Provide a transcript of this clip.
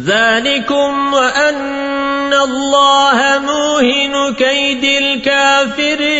ذلكم وأن الله موهن كيد الكافرين